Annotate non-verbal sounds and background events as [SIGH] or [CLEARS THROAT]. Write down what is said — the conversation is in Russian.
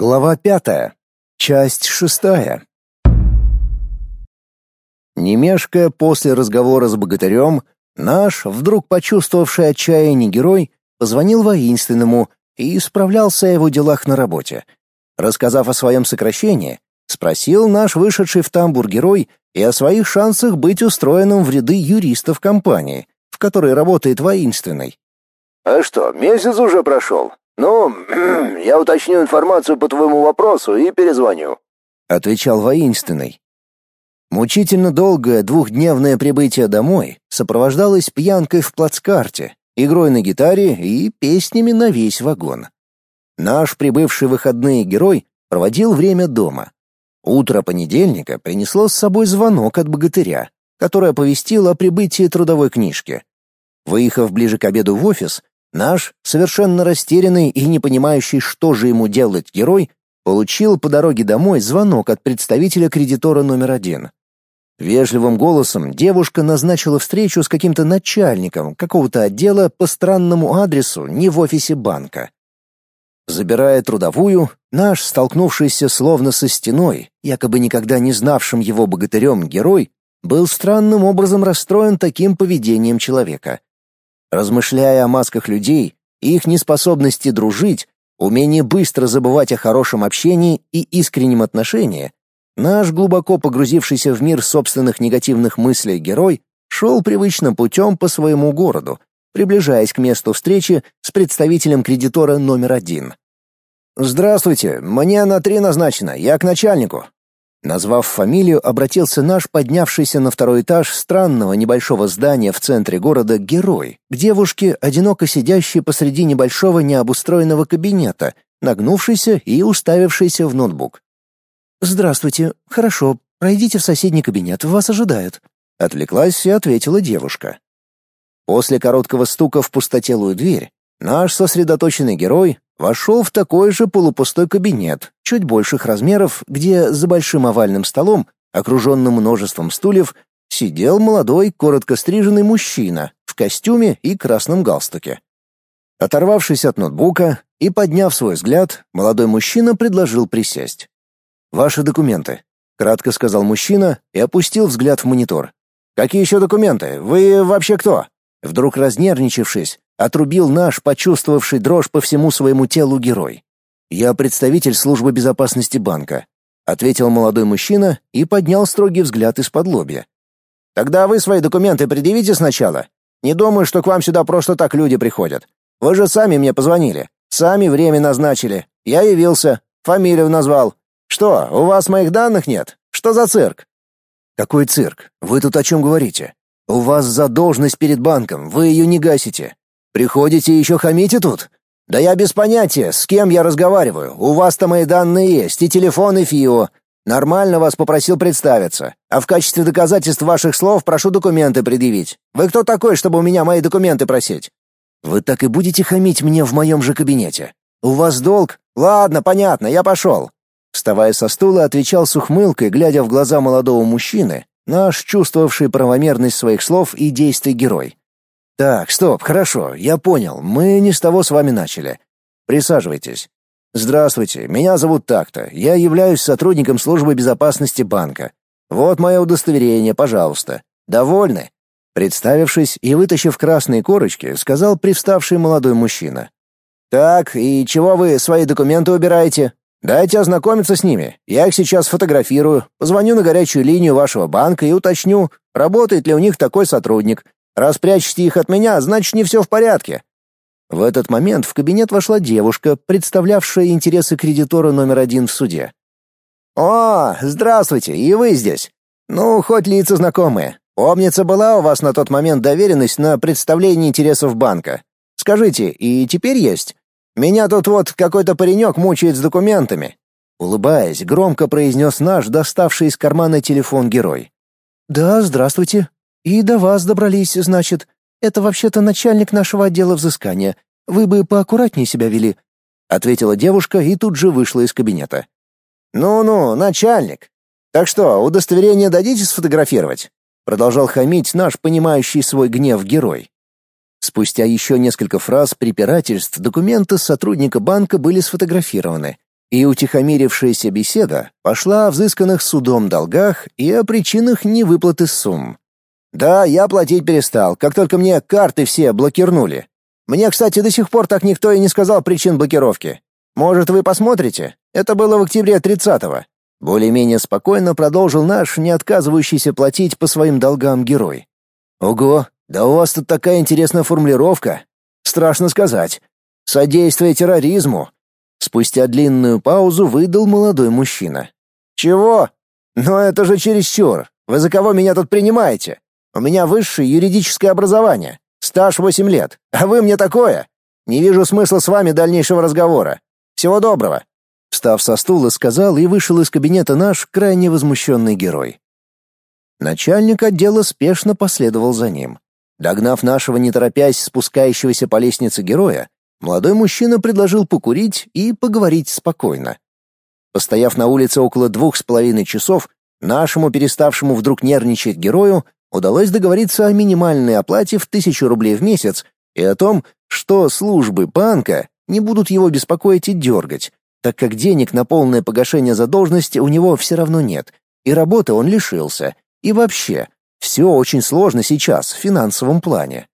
Глава пятая. Часть шестая. Немешко после разговора с богатырем, наш, вдруг почувствовавший отчаяние герой, позвонил воинственному и справлялся о его делах на работе. Рассказав о своем сокращении, спросил наш вышедший в тамбур герой и о своих шансах быть устроенным в ряды юристов компании, в которой работает воинственный. «А что, месяц уже прошел? «Ну, [CLEARS THROAT] я уточню информацию по твоему вопросу и перезвоню», — отвечал воинственный. Мучительно долгое двухдневное прибытие домой сопровождалось пьянкой в плацкарте, игрой на гитаре и песнями на весь вагон. Наш прибывший выходные герой проводил время дома. Утро понедельника принесло с собой звонок от богатыря, который оповестил о прибытии трудовой книжки. Выехав ближе к обеду в офис, Наш, совершенно растерянный и не понимающий, что же ему делать герой, получил по дороге домой звонок от представителя кредитора номер один. Вежливым голосом девушка назначила встречу с каким-то начальником какого-то отдела по странному адресу не в офисе банка. Забирая трудовую, наш, столкнувшийся словно со стеной, якобы никогда не знавшим его богатырем герой, был странным образом расстроен таким поведением человека. Размышляя о масках людей, их неспособности дружить, умении быстро забывать о хорошем общении и искреннем отношении, наш глубоко погрузившийся в мир собственных негативных мыслей герой шел привычным путем по своему городу, приближаясь к месту встречи с представителем кредитора номер один. «Здравствуйте, мне на три назначено, я к начальнику», Назвав фамилию, обратился наш поднявшийся на второй этаж странного небольшого здания в центре города герой, к девушке, одиноко сидящей посреди небольшого необустроенного кабинета, нагнувшейся и уставившейся в ноутбук. «Здравствуйте. Хорошо. Пройдите в соседний кабинет, вас ожидают», — отвлеклась и ответила девушка. После короткого стука в пустотелую дверь наш сосредоточенный герой вошел в такой же полупустой кабинет, чуть больших размеров, где за большим овальным столом, окруженным множеством стульев, сидел молодой, коротко стриженный мужчина в костюме и красном галстуке. Оторвавшись от ноутбука и подняв свой взгляд, молодой мужчина предложил присесть. «Ваши документы», — кратко сказал мужчина и опустил взгляд в монитор. «Какие еще документы? Вы вообще кто?» Вдруг разнервничавшись, отрубил наш, почувствовавший дрожь по всему своему телу герой. «Я представитель службы безопасности банка», — ответил молодой мужчина и поднял строгий взгляд из-под лобья. «Тогда вы свои документы предъявите сначала. Не думаю, что к вам сюда просто так люди приходят. Вы же сами мне позвонили, сами время назначили. Я явился, фамилию назвал. Что, у вас моих данных нет? Что за цирк?» «Какой цирк? Вы тут о чем говорите? У вас задолженность перед банком, вы ее не гасите. Приходите еще хамите тут? Да я без понятия, с кем я разговариваю. У вас-то мои данные есть, и телефон, и ФИО. Нормально вас попросил представиться. А в качестве доказательств ваших слов прошу документы предъявить. Вы кто такой, чтобы у меня мои документы просить? Вы так и будете хамить мне в моем же кабинете. У вас долг? Ладно, понятно, я пошел. Вставая со стула, отвечал с ухмылкой, глядя в глаза молодого мужчины, наш чувствовавший правомерность своих слов и действий герой. Так, стоп, хорошо, я понял. Мы не с того с вами начали. Присаживайтесь. Здравствуйте, меня зовут так-то. Я являюсь сотрудником службы безопасности банка. Вот мое удостоверение, пожалуйста. Довольны? Представившись и вытащив красные корочки, сказал привставший молодой мужчина. Так, и чего вы свои документы убираете? Дайте ознакомиться с ними. Я их сейчас фотографирую, позвоню на горячую линию вашего банка и уточню, работает ли у них такой сотрудник, Раз прячете их от меня, значит, не все в порядке. В этот момент в кабинет вошла девушка, представлявшая интересы кредитора номер один в суде. «О, здравствуйте, и вы здесь. Ну, хоть лица знакомые. Помнится, была у вас на тот момент доверенность на представление интересов банка. Скажите, и теперь есть? Меня тут вот какой-то паренек мучает с документами». Улыбаясь, громко произнес наш доставший из кармана телефон герой. «Да, здравствуйте. «И до вас добрались, значит. Это вообще-то начальник нашего отдела взыскания. Вы бы поаккуратнее себя вели», — ответила девушка и тут же вышла из кабинета. «Ну-ну, начальник. Так что, удостоверение дадите сфотографировать?» Продолжал хамить наш понимающий свой гнев герой. Спустя еще несколько фраз препирательств документы сотрудника банка были сфотографированы, И утихомирившаяся беседа пошла о взысканных судом долгах и о причинах невыплаты сумм. Да, я платить перестал, как только мне карты все блокирнули. Мне, кстати, до сих пор так никто и не сказал причин блокировки. Может, вы посмотрите? Это было в октябре 30-го. Более-менее спокойно продолжил наш, не отказывающийся платить по своим долгам герой. Ого, да у вас тут такая интересная формулировка. Страшно сказать. Содействие терроризму. Спустя длинную паузу выдал молодой мужчина. «Чего? Но это же чересчур. Вы за кого меня тут принимаете? У меня высшее юридическое образование, стаж восемь лет, а вы мне такое? Не вижу смысла с вами дальнейшего разговора. Всего доброго». Встав со стула, сказал и вышел из кабинета наш крайне возмущенный герой. Начальник отдела спешно последовал за ним. Догнав нашего не торопясь спускающегося по лестнице героя, молодой мужчина предложил покурить и поговорить спокойно. Постояв на улице около двух с половиной часов, нашему переставшему вдруг нервничать герою удалось договориться о минимальной оплате в тысячу рублей в месяц и о том, что службы банка не будут его беспокоить и дергать, так как денег на полное погашение задолженности у него все равно нет, и работы он лишился, и вообще, все очень сложно сейчас в финансовом плане.